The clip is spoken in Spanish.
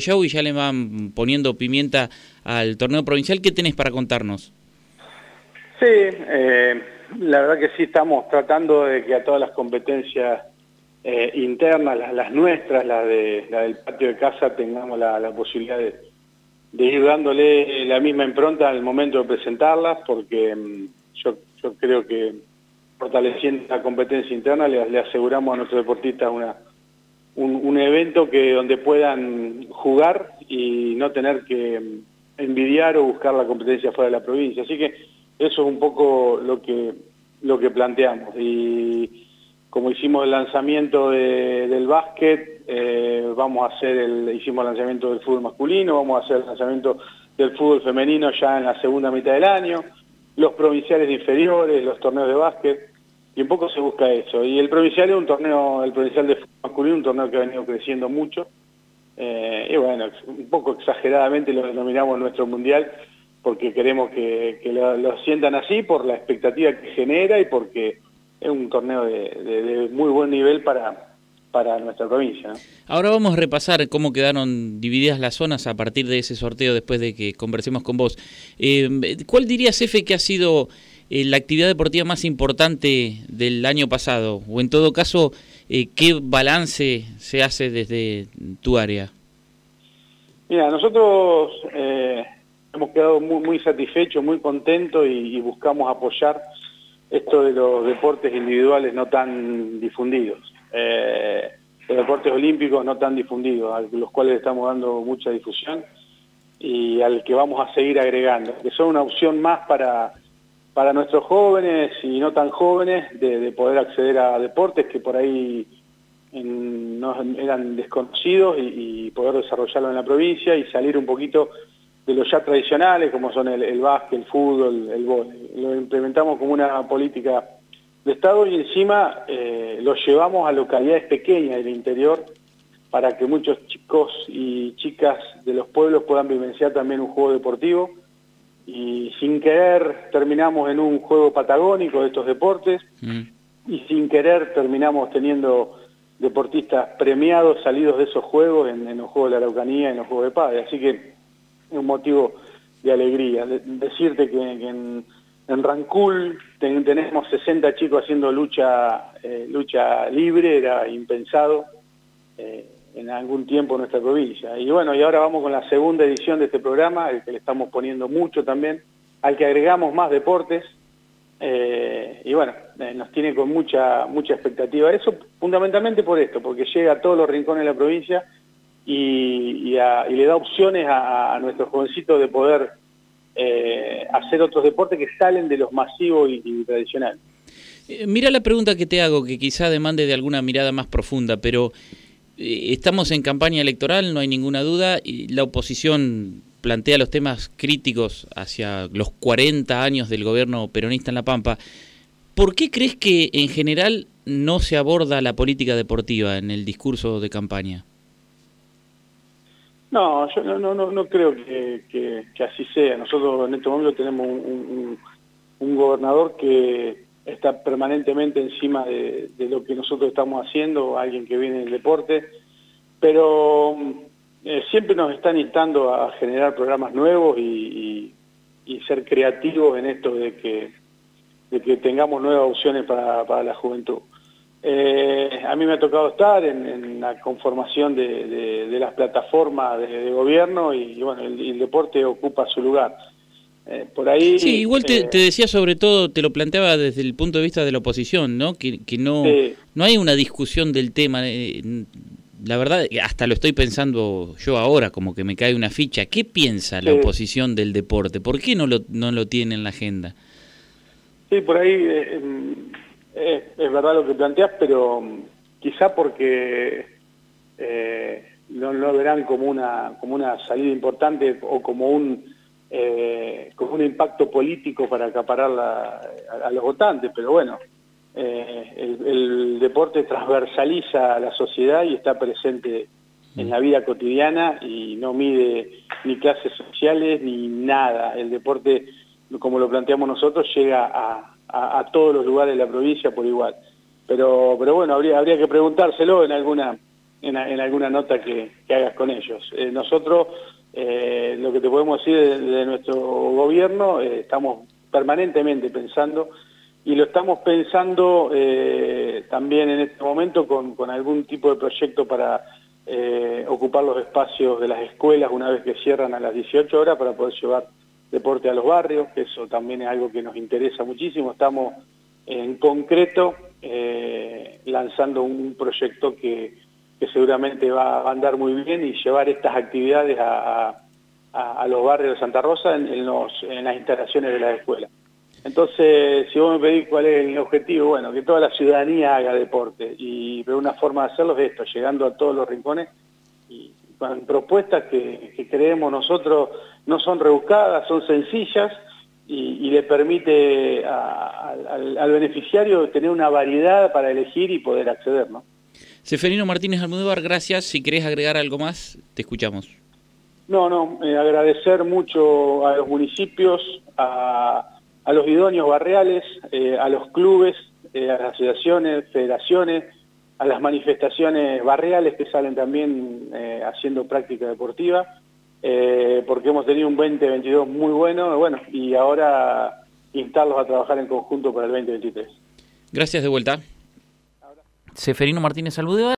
show y ya le van poniendo pimienta al torneo provincial. ¿Qué tenés para contarnos? Sí, eh, la verdad que sí estamos tratando de que a todas las competencias eh, internas, las, nuestras, las de, la del patio de casa, tengamos la, posibilidad de, ir dándole la misma impronta al momento de presentarlas, porque mm, yo, creo que fortaleciendo la competencia interna le, le aseguramos a nuestros deportistas una un, evento que donde puedan jugar y no tener que envidiar o buscar la competencia fuera de la provincia. Así que eso es un poco lo que, lo que planteamos. Y como hicimos el lanzamiento del básquet, eh, vamos a hacer el, hicimos el lanzamiento del fútbol masculino, vamos a hacer el lanzamiento del fútbol femenino ya en la segunda mitad del año, los provinciales inferiores, los torneos de básquet y un poco se busca eso. Y el provincial es un torneo, el provincial de fútbol masculino, un torneo que ha venido creciendo mucho. Eh, y bueno, un poco exageradamente lo denominamos nuestro mundial porque queremos que, lo, sientan así por la expectativa que genera y porque es un torneo de, muy buen nivel para, para nuestra provincia. Ahora vamos a repasar cómo quedaron divididas las zonas a partir de ese sorteo después de que conversemos con vos. Eh, ¿Cuál dirías, Efe, que ha sido eh, la actividad deportiva más importante del año pasado? O en todo caso, eh, ¿qué balance se hace desde tu área? Mira, nosotros eh, hemos quedado muy, muy satisfechos, muy contentos y, buscamos apoyar esto de los deportes individuales no tan difundidos, los deportes olímpicos no tan difundidos, a los cuales estamos dando mucha difusión y al que vamos a seguir agregando, que son una opción más para para nuestros jóvenes y no tan jóvenes de, poder acceder a deportes que por ahí no, eran desconocidos y, poder desarrollarlo en la provincia y salir un poquito de los ya tradicionales como son el, básquet, el fútbol, el vóley. Lo implementamos como una política de Estado y encima eh, lo llevamos a localidades pequeñas del interior para que muchos chicos y chicas de los pueblos puedan vivenciar también un juego deportivo y sin querer terminamos en un juego patagónico de estos deportes mm. y sin querer terminamos teniendo deportistas premiados salidos de esos juegos en, los Juegos de la Araucanía en los Juegos de Paz. Así que es un motivo de alegría. decirte que, en, Rancul tenemos 60 chicos haciendo lucha, eh, lucha libre, era impensado. Eh, en algún tiempo en nuestra provincia. Y bueno, y ahora vamos con la segunda edición de este programa, el que le estamos poniendo mucho también, al que agregamos más deportes, eh, y bueno, eh, nos tiene con mucha mucha expectativa. Eso fundamentalmente por esto, porque llega a todos los rincones de la provincia y, le da opciones a, nuestros jovencitos de poder eh, hacer otros deportes que salen de los masivos y, y tradicionales. Mira la pregunta que te hago, que quizá demande de alguna mirada más profunda, pero eh, estamos en campaña electoral, no hay ninguna duda, y la oposición plantea los temas críticos hacia los 40 años del gobierno peronista en La Pampa. ¿Por qué crees que en general no se aborda la política deportiva en el discurso de campaña? No, yo no creo que, así sea. Nosotros en este momento tenemos un gobernador que está permanentemente encima de, lo que nosotros estamos haciendo, alguien que viene del deporte, pero eh, siempre nos están instando a generar programas nuevos y, ser creativos en esto de que, de que tengamos nuevas opciones para, la juventud. Eh, a mí me ha tocado estar en, la conformación de, las plataformas de, gobierno y, bueno, el deporte ocupa su lugar. Eh, por ahí, sí, igual te, eh, decía sobre todo, te lo planteaba desde el punto de vista de la oposición, ¿no? Que, no, no hay una discusión del tema. Eh, la verdad, hasta lo estoy pensando yo ahora, como que me cae una ficha. ¿Qué piensa la oposición del deporte? ¿Por qué no lo, no lo tiene en la agenda? Sí, por ahí es, verdad lo que planteas, pero mm, quizá porque no lo verán como una, como una salida importante o como un eh, con un impacto político para acaparar a, los votantes, pero bueno, eh, el, deporte transversaliza a la sociedad y está presente en la vida cotidiana y no mide ni clases sociales ni nada. El deporte, como lo planteamos nosotros, llega a, todos los lugares de la provincia por igual. Pero, pero bueno, habría, habría que preguntárselo en alguna en, alguna nota que, hagas con ellos. Eh, nosotros, eh, lo que te podemos decir de, nuestro gobierno, eh, estamos permanentemente pensando y lo estamos pensando también en este momento con, con, algún tipo de proyecto para ocupar los espacios de las escuelas una vez que cierran a las 18 horas para poder llevar deporte a los barrios, que eso también es algo que nos interesa muchísimo. Estamos en concreto lanzando un proyecto que que seguramente va a andar muy bien y llevar estas actividades a, los barrios de Santa Rosa en, los, en las instalaciones de la escuela. Entonces, si vos me pedís cuál es el objetivo, bueno, que toda la ciudadanía haga deporte y pero una forma de hacerlo es esto, llegando a todos los rincones y con propuestas que, creemos nosotros no son rebuscadas, son sencillas y, le permite al, al beneficiario tener una variedad para elegir y poder acceder, ¿no? Seferino Martínez Almudóvar, gracias. Si querés agregar algo más, te escuchamos. No, no, eh, agradecer mucho a los municipios, a, los idóneos barriales, eh, a los clubes, eh, a las asociaciones, federaciones, a las manifestaciones barriales que salen también haciendo práctica deportiva, porque hemos tenido un 2022 muy bueno, bueno, y ahora instarlos a trabajar en conjunto para el 2023. Gracias de vuelta. Seferino Martínez Salvador.